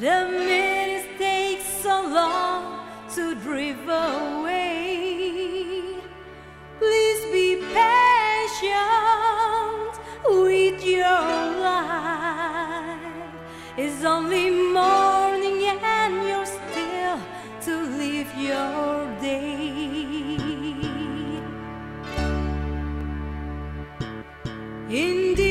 The minutes take so long to drift away. Please be patient with your life. It's only morning and you're still to live your day. Indeed.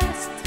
best.